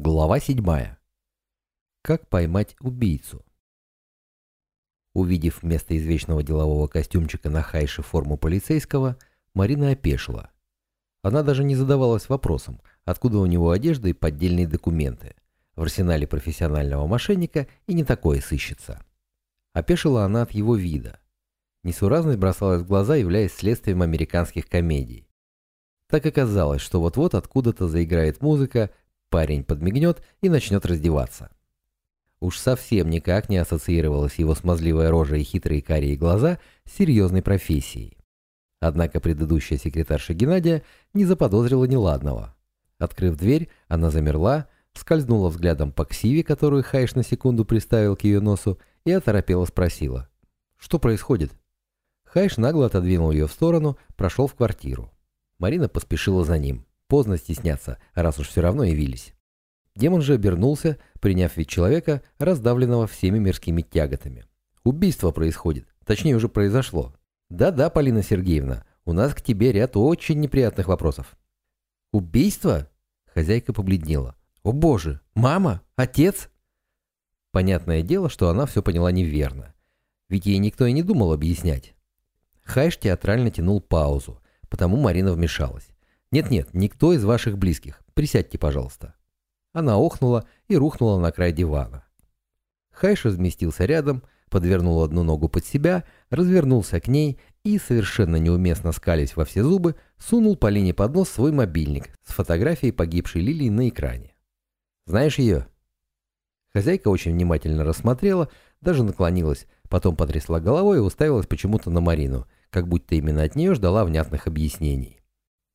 Глава 7. Как поймать убийцу? Увидев вместо извечного делового костюмчика на хайше форму полицейского, Марина опешила. Она даже не задавалась вопросом, откуда у него одежда и поддельные документы. В арсенале профессионального мошенника и не такое сыщется. Опешила она от его вида. Несуразность бросалась в глаза, являясь следствием американских комедий. Так оказалось, что вот-вот откуда-то заиграет музыка, Парень подмигнет и начнет раздеваться. Уж совсем никак не ассоциировалась его смазливая рожа и хитрые карие глаза с серьезной профессией. Однако предыдущая секретарша Геннадия не заподозрила неладного. Открыв дверь, она замерла, скользнула взглядом по ксиве, которую Хайш на секунду приставил к ее носу, и оторопела спросила. «Что происходит?» Хайш нагло отодвинул ее в сторону, прошел в квартиру. Марина поспешила за ним. Поздно стесняться, раз уж все равно явились. Демон же обернулся, приняв вид человека, раздавленного всеми мирскими тяготами. Убийство происходит, точнее уже произошло. Да-да, Полина Сергеевна, у нас к тебе ряд очень неприятных вопросов. Убийство? Хозяйка побледнела. О боже, мама? Отец? Понятное дело, что она все поняла неверно. Ведь ей никто и не думал объяснять. Хайш театрально тянул паузу, потому Марина вмешалась. «Нет-нет, никто из ваших близких. Присядьте, пожалуйста». Она охнула и рухнула на край дивана. Хайш разместился рядом, подвернул одну ногу под себя, развернулся к ней и, совершенно неуместно скались во все зубы, сунул Полине под нос свой мобильник с фотографией погибшей Лилии на экране. «Знаешь ее?» Хозяйка очень внимательно рассмотрела, даже наклонилась, потом потрясла головой и уставилась почему-то на Марину, как будто именно от нее ждала внятных объяснений.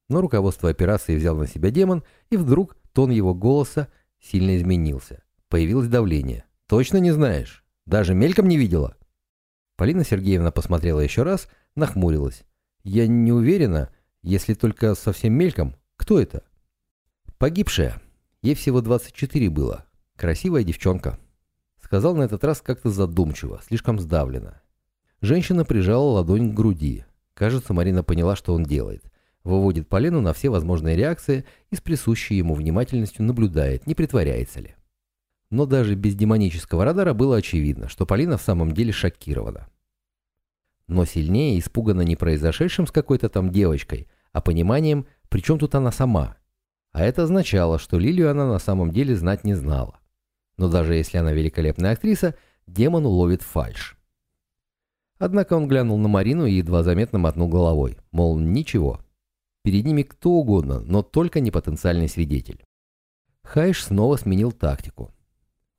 Но руководство операции взял на себя демон, и вдруг тон его голоса сильно изменился. Появилось давление. «Точно не знаешь? Даже мельком не видела?» Полина Сергеевна посмотрела еще раз, нахмурилась. «Я не уверена, если только совсем мельком. Кто это?» «Погибшая. Ей всего 24 было. Красивая девчонка». Сказал на этот раз как-то задумчиво, слишком сдавленно. Женщина прижала ладонь к груди. Кажется, Марина поняла, что он делает выводит Полену на все возможные реакции и с присущей ему внимательностью наблюдает, не притворяется ли. Но даже без демонического радара было очевидно, что Полина в самом деле шокирована. Но сильнее испугана не произошедшим с какой-то там девочкой, а пониманием, при чем тут она сама. А это означало, что Лилию она на самом деле знать не знала. Но даже если она великолепная актриса, демон уловит фальшь. Однако он глянул на Марину и едва заметно мотнул головой, мол, ничего, Перед ними кто угодно, но только не потенциальный свидетель. Хайш снова сменил тактику.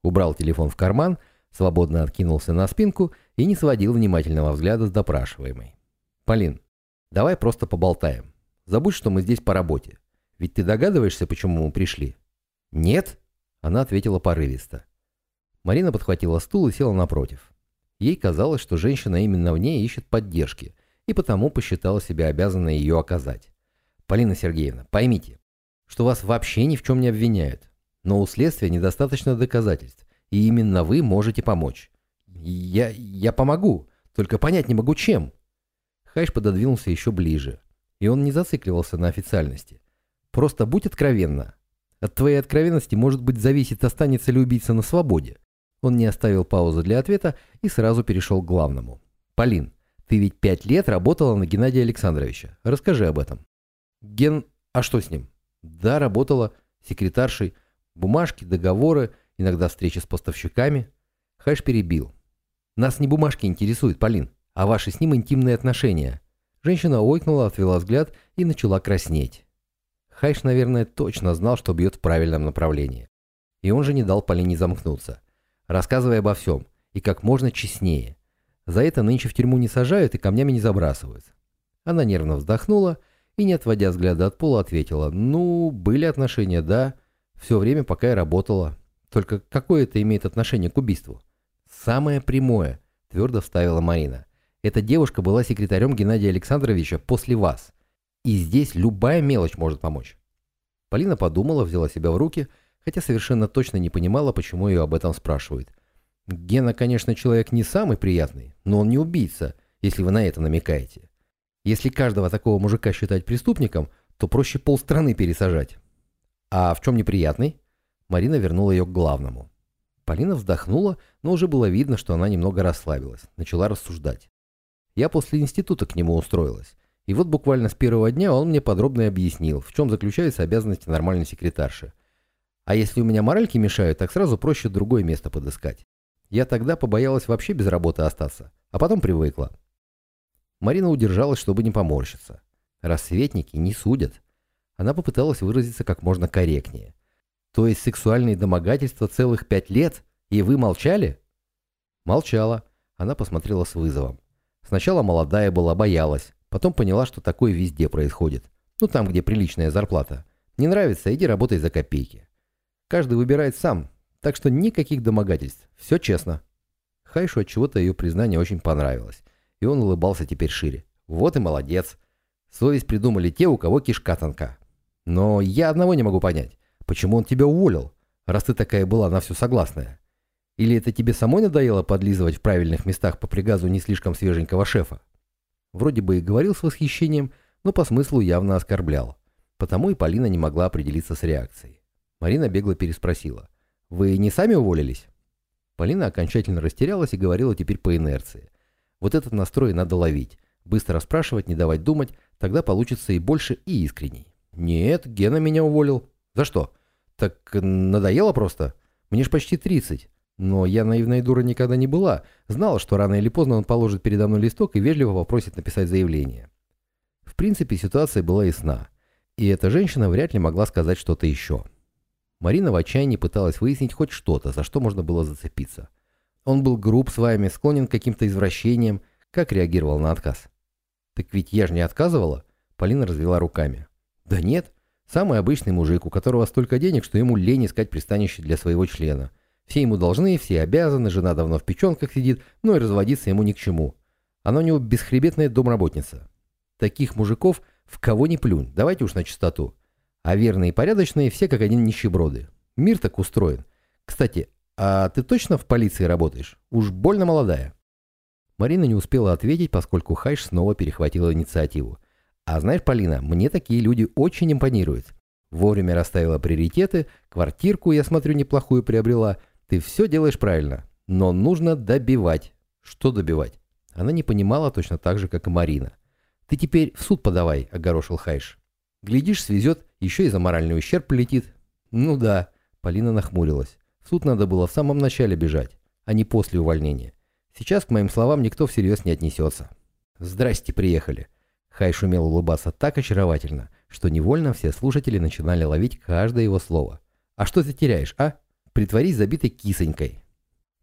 Убрал телефон в карман, свободно откинулся на спинку и не сводил внимательного взгляда с допрашиваемой. «Полин, давай просто поболтаем. Забудь, что мы здесь по работе. Ведь ты догадываешься, почему мы пришли?» «Нет?» – она ответила порывисто. Марина подхватила стул и села напротив. Ей казалось, что женщина именно в ней ищет поддержки, и потому посчитала себя обязанной ее оказать. Полина Сергеевна, поймите, что вас вообще ни в чем не обвиняют, но у следствия недостаточно доказательств, и именно вы можете помочь. Я, я помогу, только понять не могу чем. Хайш пододвинулся еще ближе, и он не зацикливался на официальности. Просто будь откровенна. От твоей откровенности, может быть, зависит, останется ли убийца на свободе. Он не оставил паузы для ответа и сразу перешел к главному. «Полин, ты ведь пять лет работала на Геннадия Александровича. Расскажи об этом». Ген... А что с ним? Да, работала секретаршей. Бумажки, договоры, иногда встречи с поставщиками. Хэш перебил. Нас не бумажки интересуют, Полин, а ваши с ним интимные отношения. Женщина ойкнула, отвела взгляд и начала краснеть. Хайш, наверное, точно знал, что бьет в правильном направлении. И он же не дал Полине замкнуться, рассказывая обо всем, и как можно честнее. За это нынче в тюрьму не сажают и камнями не забрасывают. Она нервно вздохнула и, не отводя взгляда от пола, ответила, «Ну, были отношения, да, все время, пока я работала. Только какое это имеет отношение к убийству?» «Самое прямое», — твердо вставила Марина. «Эта девушка была секретарем Геннадия Александровича после вас. И здесь любая мелочь может помочь». Полина подумала, взяла себя в руки, хотя совершенно точно не понимала, почему ее об этом спрашивают. «Гена, конечно, человек не самый приятный, но он не убийца, если вы на это намекаете. Если каждого такого мужика считать преступником, то проще полстраны пересажать. А в чем неприятный? Марина вернула ее к главному. Полина вздохнула, но уже было видно, что она немного расслабилась, начала рассуждать. Я после института к нему устроилась. И вот буквально с первого дня он мне подробно объяснил, в чем заключаются обязанности нормальной секретарши. А если у меня моральки мешают, так сразу проще другое место подыскать. Я тогда побоялась вообще без работы остаться, а потом привыкла. Марина удержалась, чтобы не поморщиться. Рассветники не судят. Она попыталась выразиться как можно корректнее. То есть сексуальные домогательства целых пять лет, и вы молчали? Молчала. Она посмотрела с вызовом. Сначала молодая была, боялась. Потом поняла, что такое везде происходит. Ну, там, где приличная зарплата. Не нравится, иди работай за копейки. Каждый выбирает сам, так что никаких домогательств. Все честно. Хайшу от чего-то ее признание очень понравилось. И он улыбался теперь шире. Вот и молодец. Совесть придумали те, у кого кишка тонка. Но я одного не могу понять. Почему он тебя уволил, раз ты такая была на все согласная? Или это тебе самой надоело подлизывать в правильных местах по приказу не слишком свеженького шефа? Вроде бы и говорил с восхищением, но по смыслу явно оскорблял. Потому и Полина не могла определиться с реакцией. Марина бегло переспросила. «Вы не сами уволились?» Полина окончательно растерялась и говорила теперь по инерции. Вот этот настрой надо ловить. Быстро спрашивать, не давать думать, тогда получится и больше, и искренней. «Нет, Гена меня уволил. За что? Так надоело просто? Мне ж почти 30. Но я наивная дура никогда не была. Знала, что рано или поздно он положит передо мной листок и вежливо попросит написать заявление. В принципе, ситуация была ясна. И эта женщина вряд ли могла сказать что-то еще. Марина в отчаянии пыталась выяснить хоть что-то, за что можно было зацепиться. Он был груб с вами, склонен к каким-то извращениям. Как реагировал на отказ? Так ведь я же не отказывала. Полина развела руками. Да нет, Самый обычный мужик, у которого столько денег, что ему лень искать пристанище для своего члена. Все ему должны, все обязаны, жена давно в печенках сидит, но и разводиться ему ни к чему. Она у него бесхребетная домработница. Таких мужиков в кого не плюнь, давайте уж на чистоту. А верные и порядочные все как один нищеброды. Мир так устроен. Кстати, а ты точно в полиции работаешь? Уж больно молодая. Марина не успела ответить, поскольку Хайш снова перехватила инициативу. А знаешь, Полина, мне такие люди очень импонируют. Вовремя расставила приоритеты, квартирку, я смотрю, неплохую приобрела. Ты все делаешь правильно, но нужно добивать. Что добивать? Она не понимала точно так же, как и Марина. Ты теперь в суд подавай, огорошил Хайш. Глядишь, свезет, еще и за моральный ущерб полетит. Ну да, Полина нахмурилась. В суд надо было в самом начале бежать, а не после увольнения. Сейчас к моим словам никто всерьез не отнесется. Здрасте, приехали. Хай шумел улыбаться так очаровательно, что невольно все слушатели начинали ловить каждое его слово. «А что ты теряешь, а? Притворись забитой кисонькой».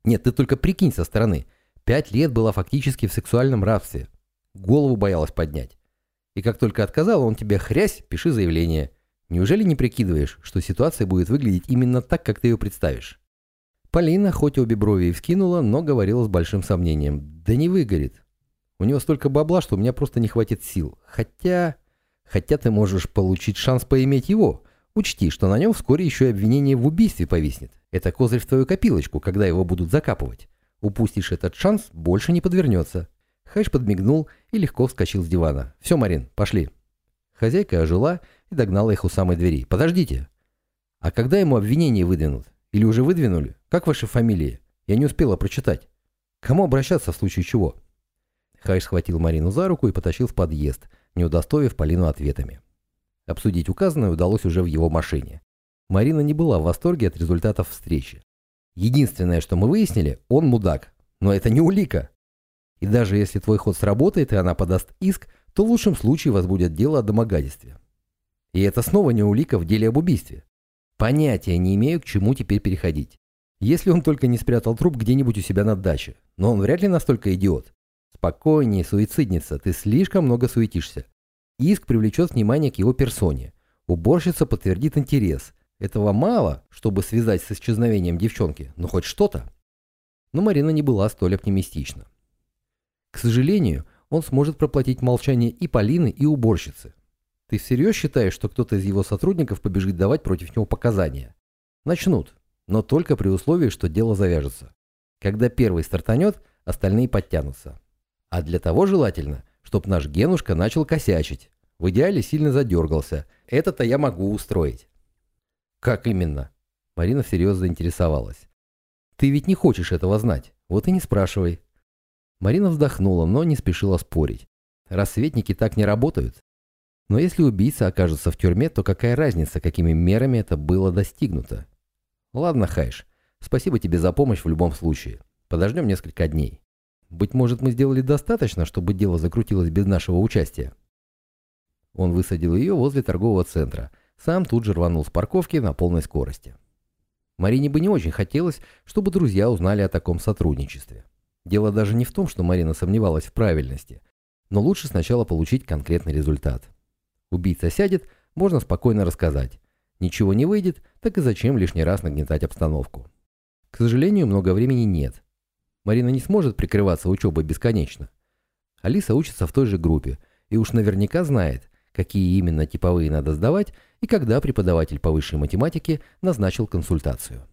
«Нет, ты только прикинь со стороны. Пять лет была фактически в сексуальном рабстве. Голову боялась поднять. И как только отказал, он тебе хрясь, пиши заявление. Неужели не прикидываешь, что ситуация будет выглядеть именно так, как ты ее представишь?» Полина хоть обе брови и вскинула, но говорила с большим сомнением. «Да не выгорит. У него столько бабла, что у меня просто не хватит сил. Хотя... Хотя ты можешь получить шанс поиметь его. Учти, что на нем вскоре еще и обвинение в убийстве повиснет. Это козырь в твою копилочку, когда его будут закапывать. Упустишь этот шанс, больше не подвернется. Хэш подмигнул и легко вскочил с дивана. «Все, Марин, пошли». Хозяйка ожила и догнала их у самой двери. «Подождите. А когда ему обвинение выдвинут? Или уже выдвинули? Как ваши фамилии? Я не успела прочитать. Кому обращаться в случае чего?» Хайш схватил Марину за руку и потащил в подъезд, не удостоив Полину ответами. Обсудить указанное удалось уже в его машине. Марина не была в восторге от результатов встречи. Единственное, что мы выяснили, он мудак. Но это не улика. И даже если твой ход сработает и она подаст иск, то в лучшем случае возбудят дело о домогательстве. И это снова не улика в деле об убийстве. Понятия не имею, к чему теперь переходить. Если он только не спрятал труп где-нибудь у себя на даче. Но он вряд ли настолько идиот. Спокойнее, суицидница, ты слишком много суетишься. Иск привлечет внимание к его персоне. Уборщица подтвердит интерес. Этого мало, чтобы связать с исчезновением девчонки, но хоть что-то. Но Марина не была столь оптимистична. К сожалению, он сможет проплатить молчание и Полины, и уборщицы. Ты всерьез считаешь, что кто-то из его сотрудников побежит давать против него показания? Начнут, но только при условии, что дело завяжется. Когда первый стартанет, остальные подтянутся. А для того желательно, чтоб наш Генушка начал косячить. В идеале сильно задергался. Это-то я могу устроить. Как именно? Марина всерьез заинтересовалась. «Ты ведь не хочешь этого знать, вот и не спрашивай». Марина вздохнула, но не спешила спорить. Рассветники так не работают. Но если убийца окажется в тюрьме, то какая разница, какими мерами это было достигнуто? Ладно, Хайш, спасибо тебе за помощь в любом случае. Подождем несколько дней. Быть может, мы сделали достаточно, чтобы дело закрутилось без нашего участия. Он высадил ее возле торгового центра. Сам тут же рванул с парковки на полной скорости. Марине бы не очень хотелось, чтобы друзья узнали о таком сотрудничестве. Дело даже не в том, что Марина сомневалась в правильности, но лучше сначала получить конкретный результат. Убийца сядет, можно спокойно рассказать. Ничего не выйдет, так и зачем лишний раз нагнетать обстановку. К сожалению, много времени нет. Марина не сможет прикрываться учебой бесконечно. Алиса учится в той же группе и уж наверняка знает, какие именно типовые надо сдавать и когда преподаватель по высшей математике назначил консультацию.